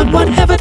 God, whatever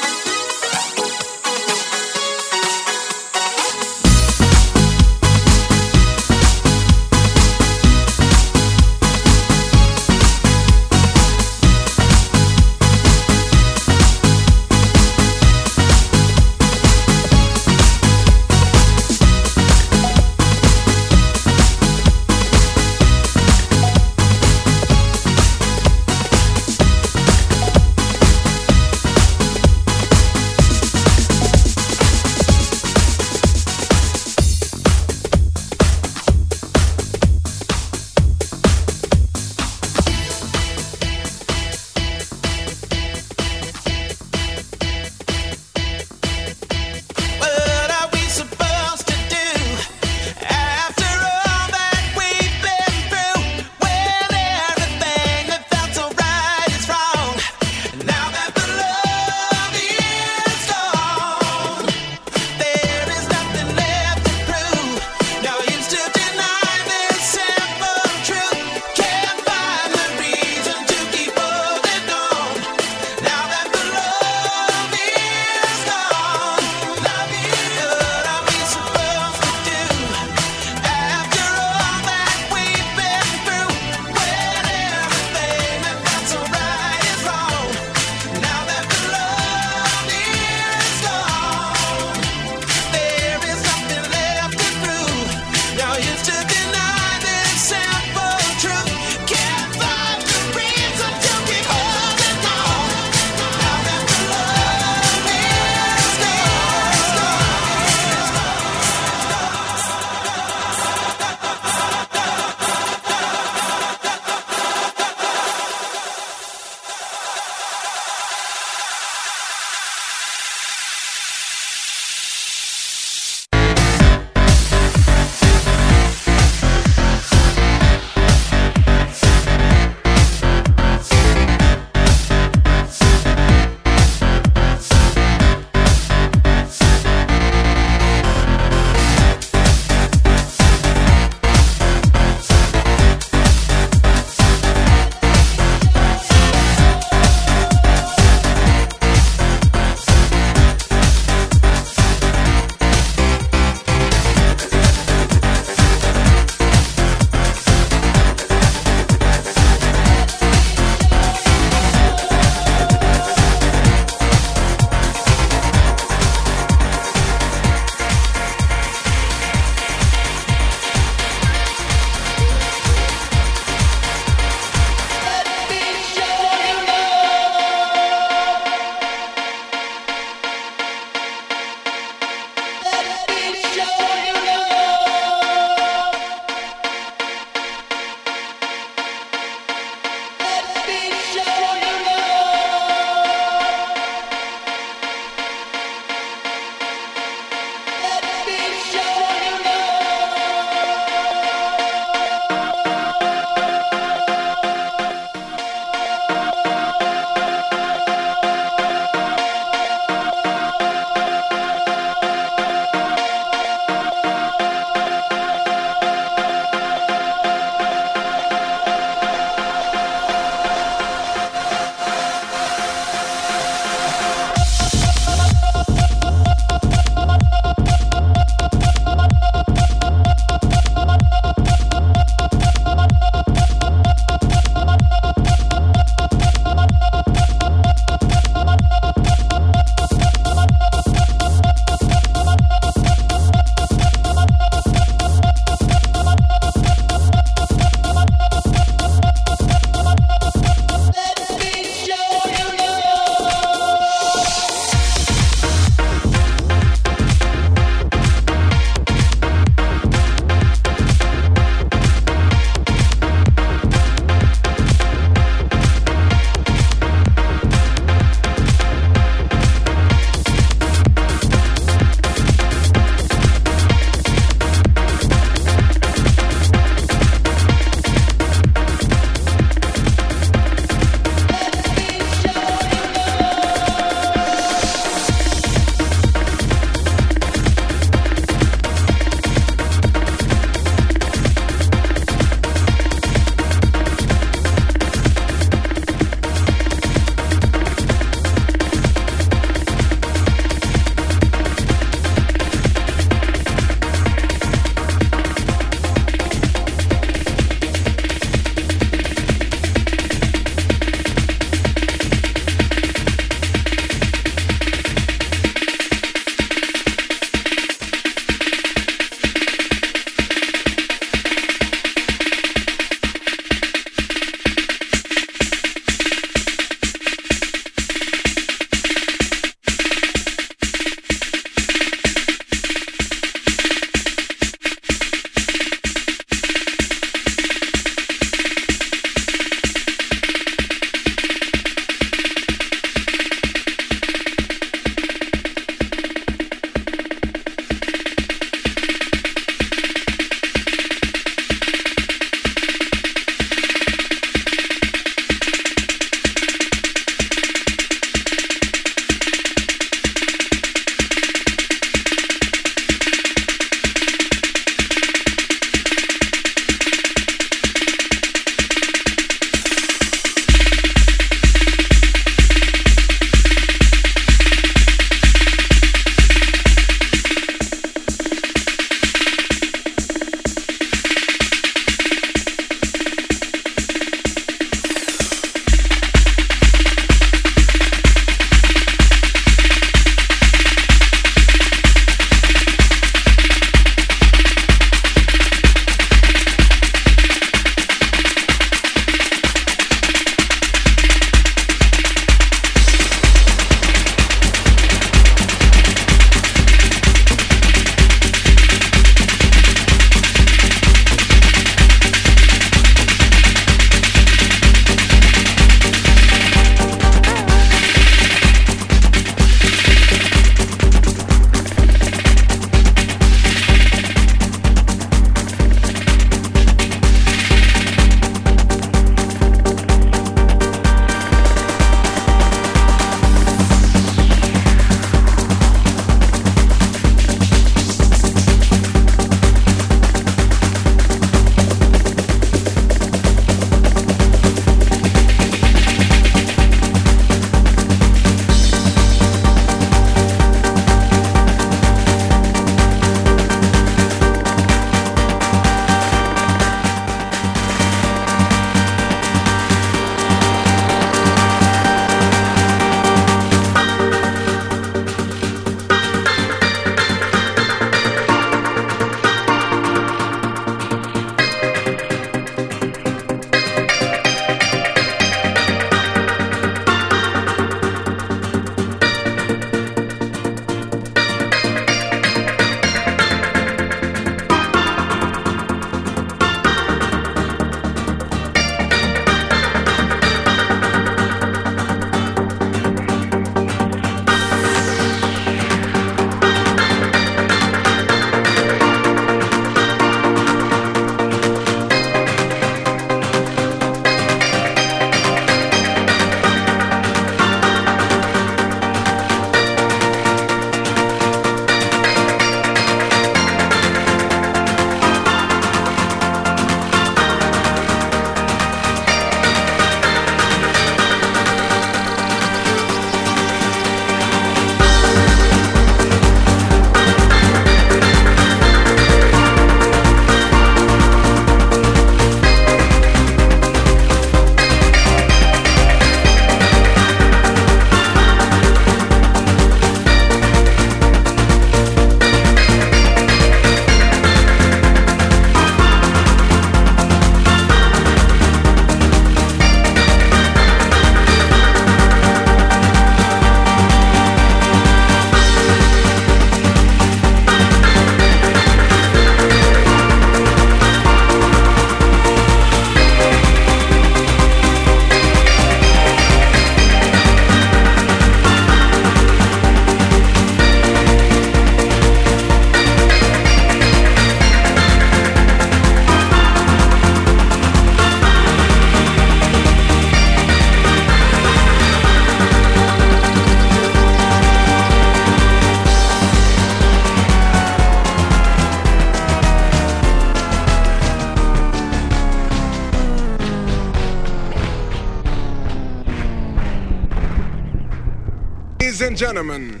gentlemen,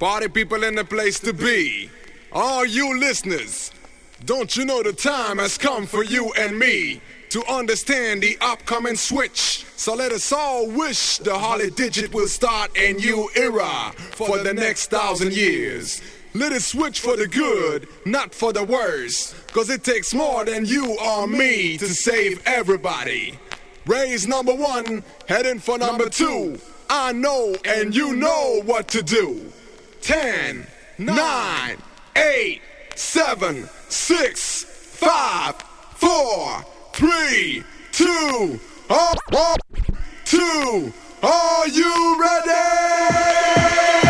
party people in the place to be. All you listeners, don't you know the time has come for you and me to understand the upcoming switch? So let us all wish the Holly Digit will start a new era for the next thousand years. Let it switch for the good, not for the worse. Cause it takes more than you or me to save everybody. Raise number one, heading for number two. I know and you know what to do. 10 9 8 7 6 5 4 3 2 1 2 Are you ready?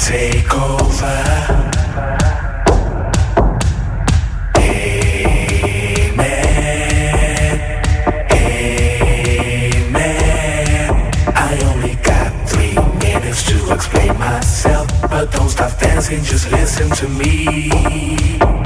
take over. Explain myself, but don't stop dancing, just listen to me.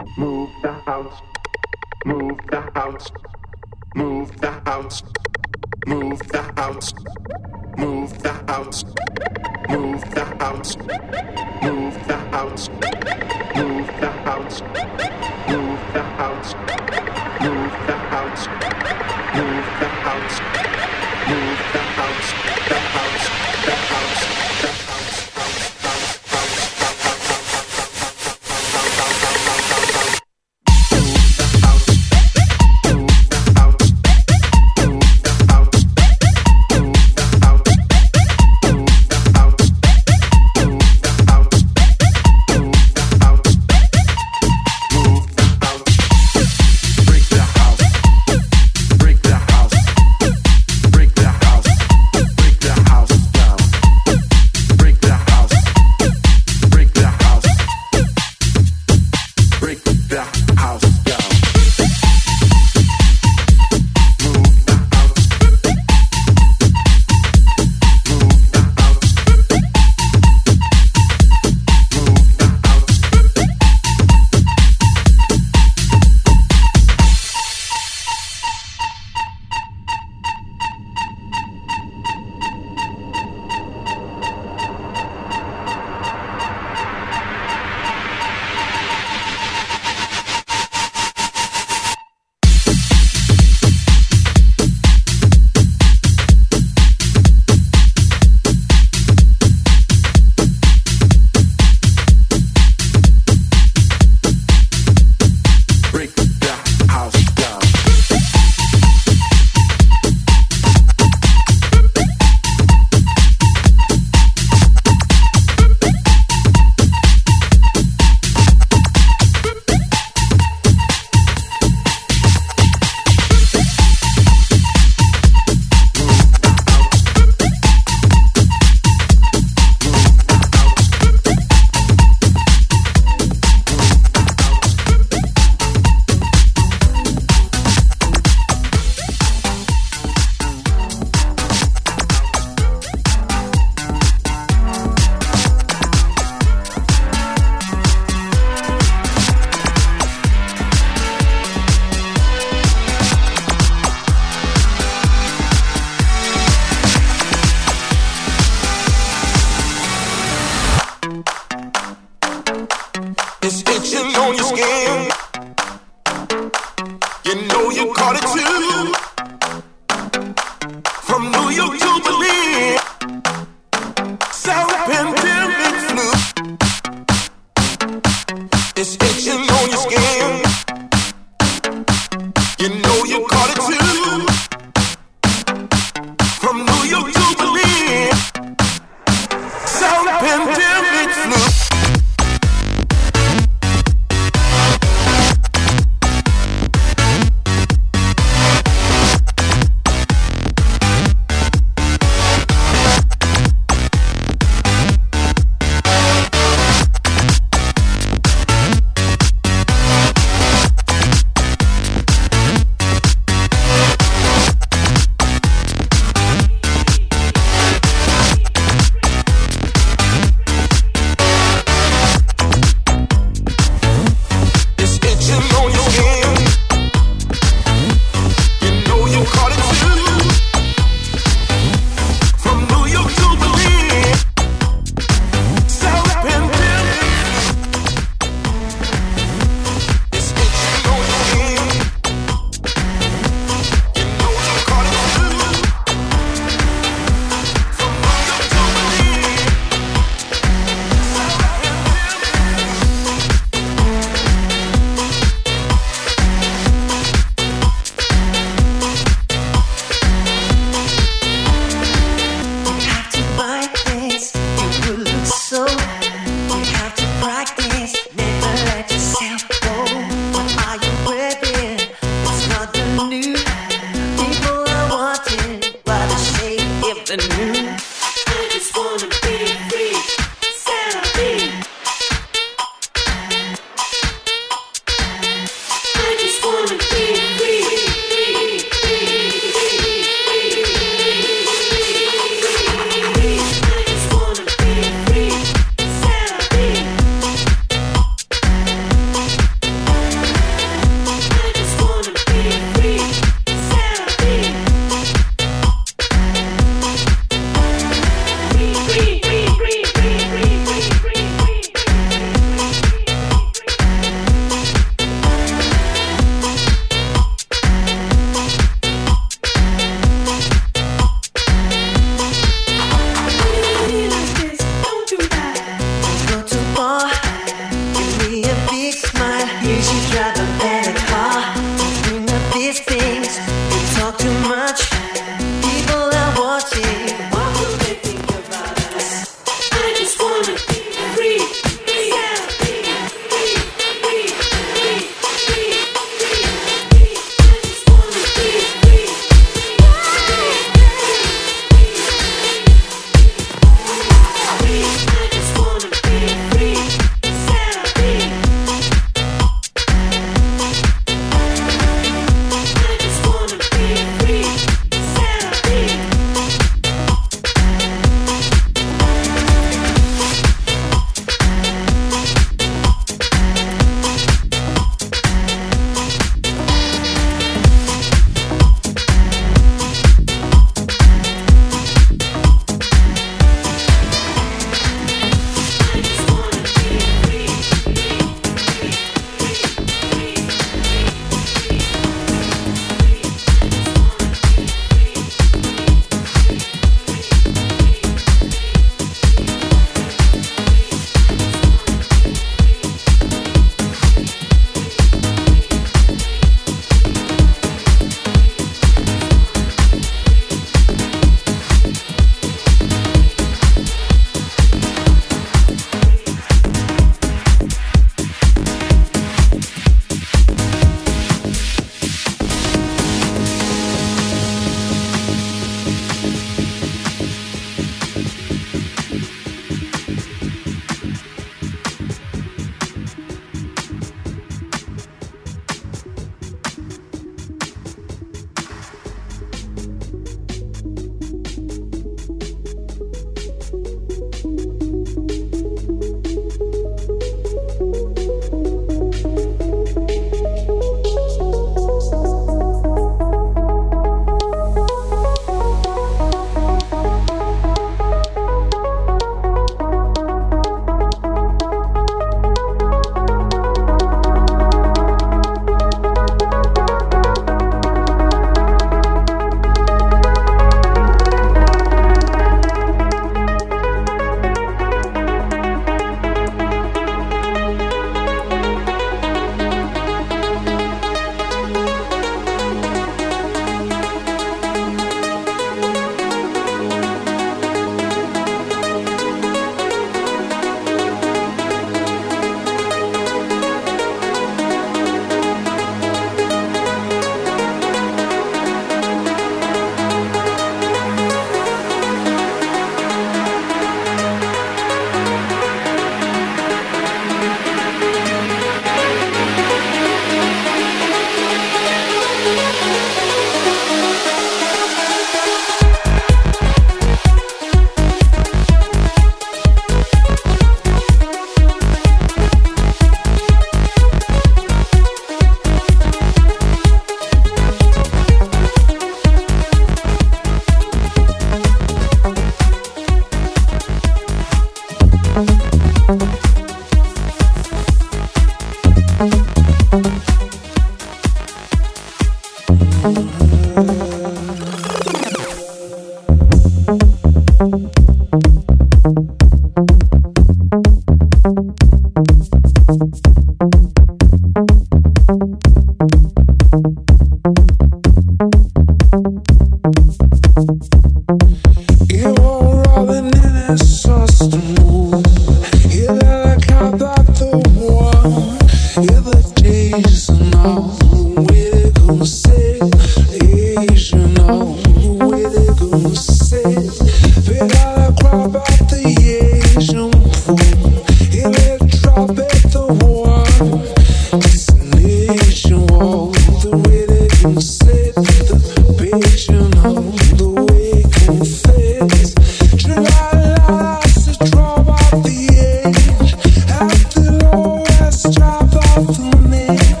to me.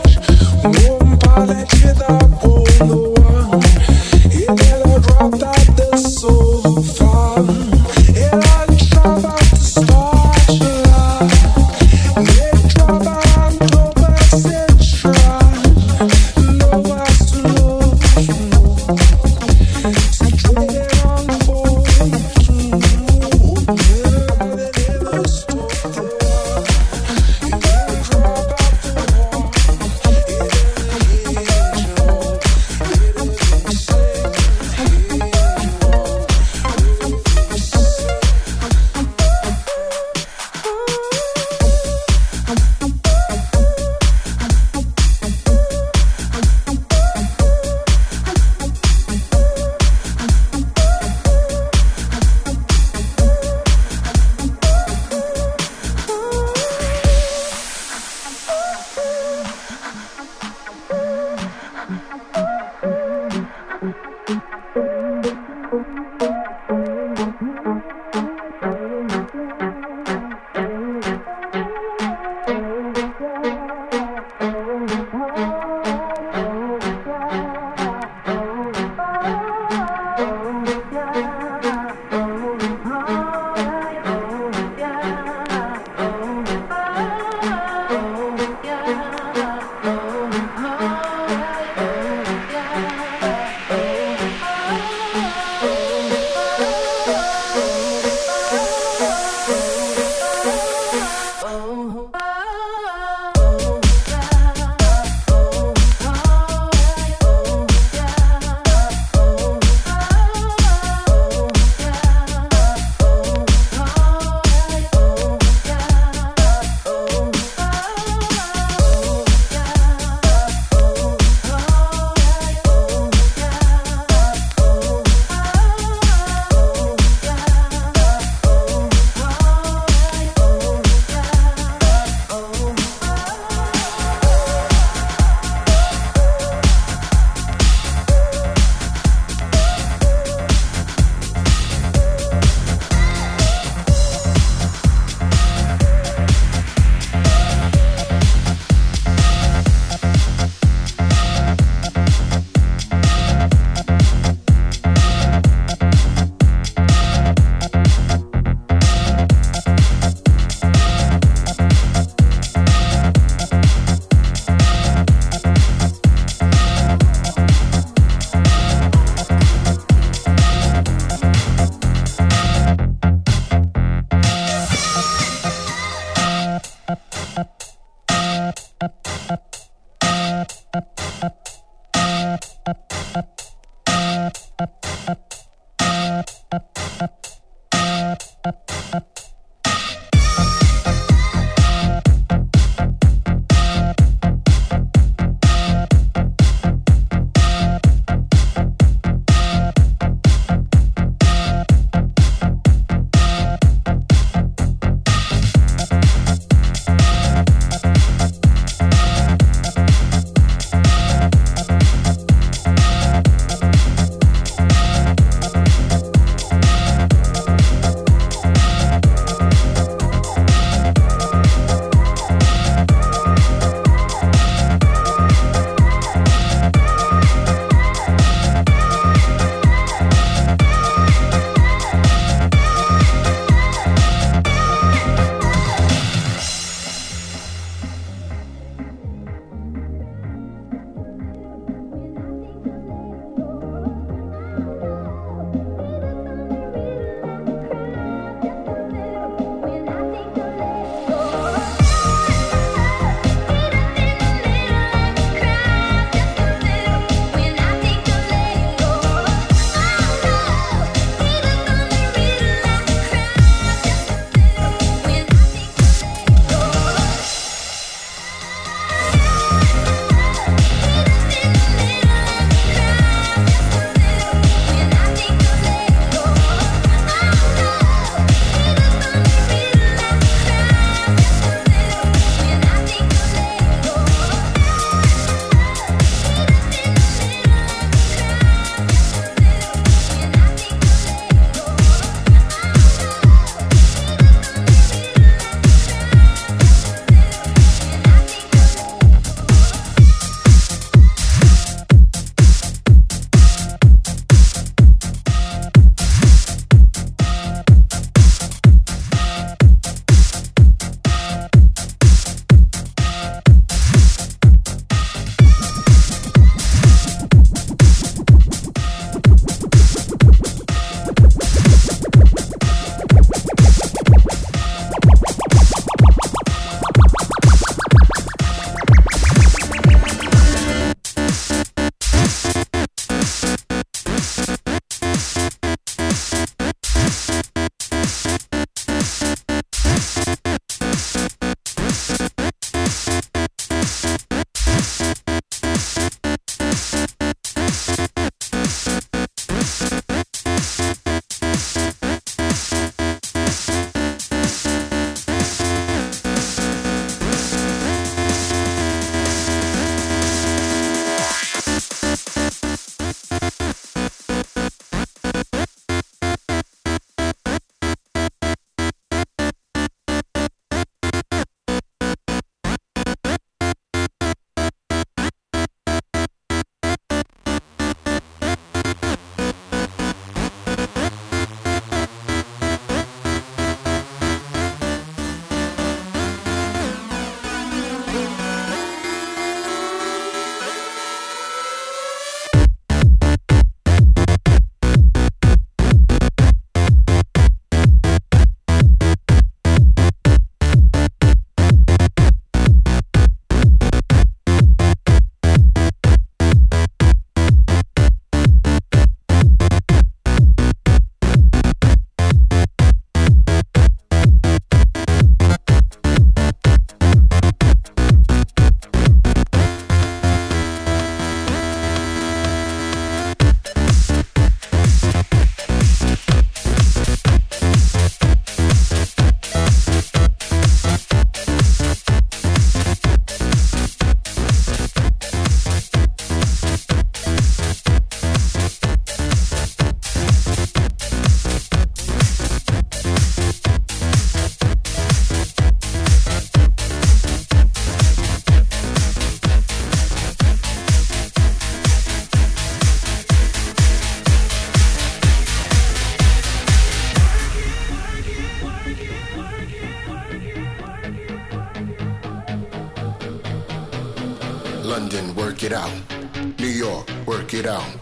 it out.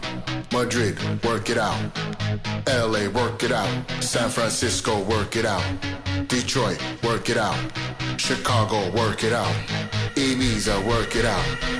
Madrid, work it out. LA, work it out. San Francisco, work it out. Detroit, work it out. Chicago, work it out. Ibiza, work it out.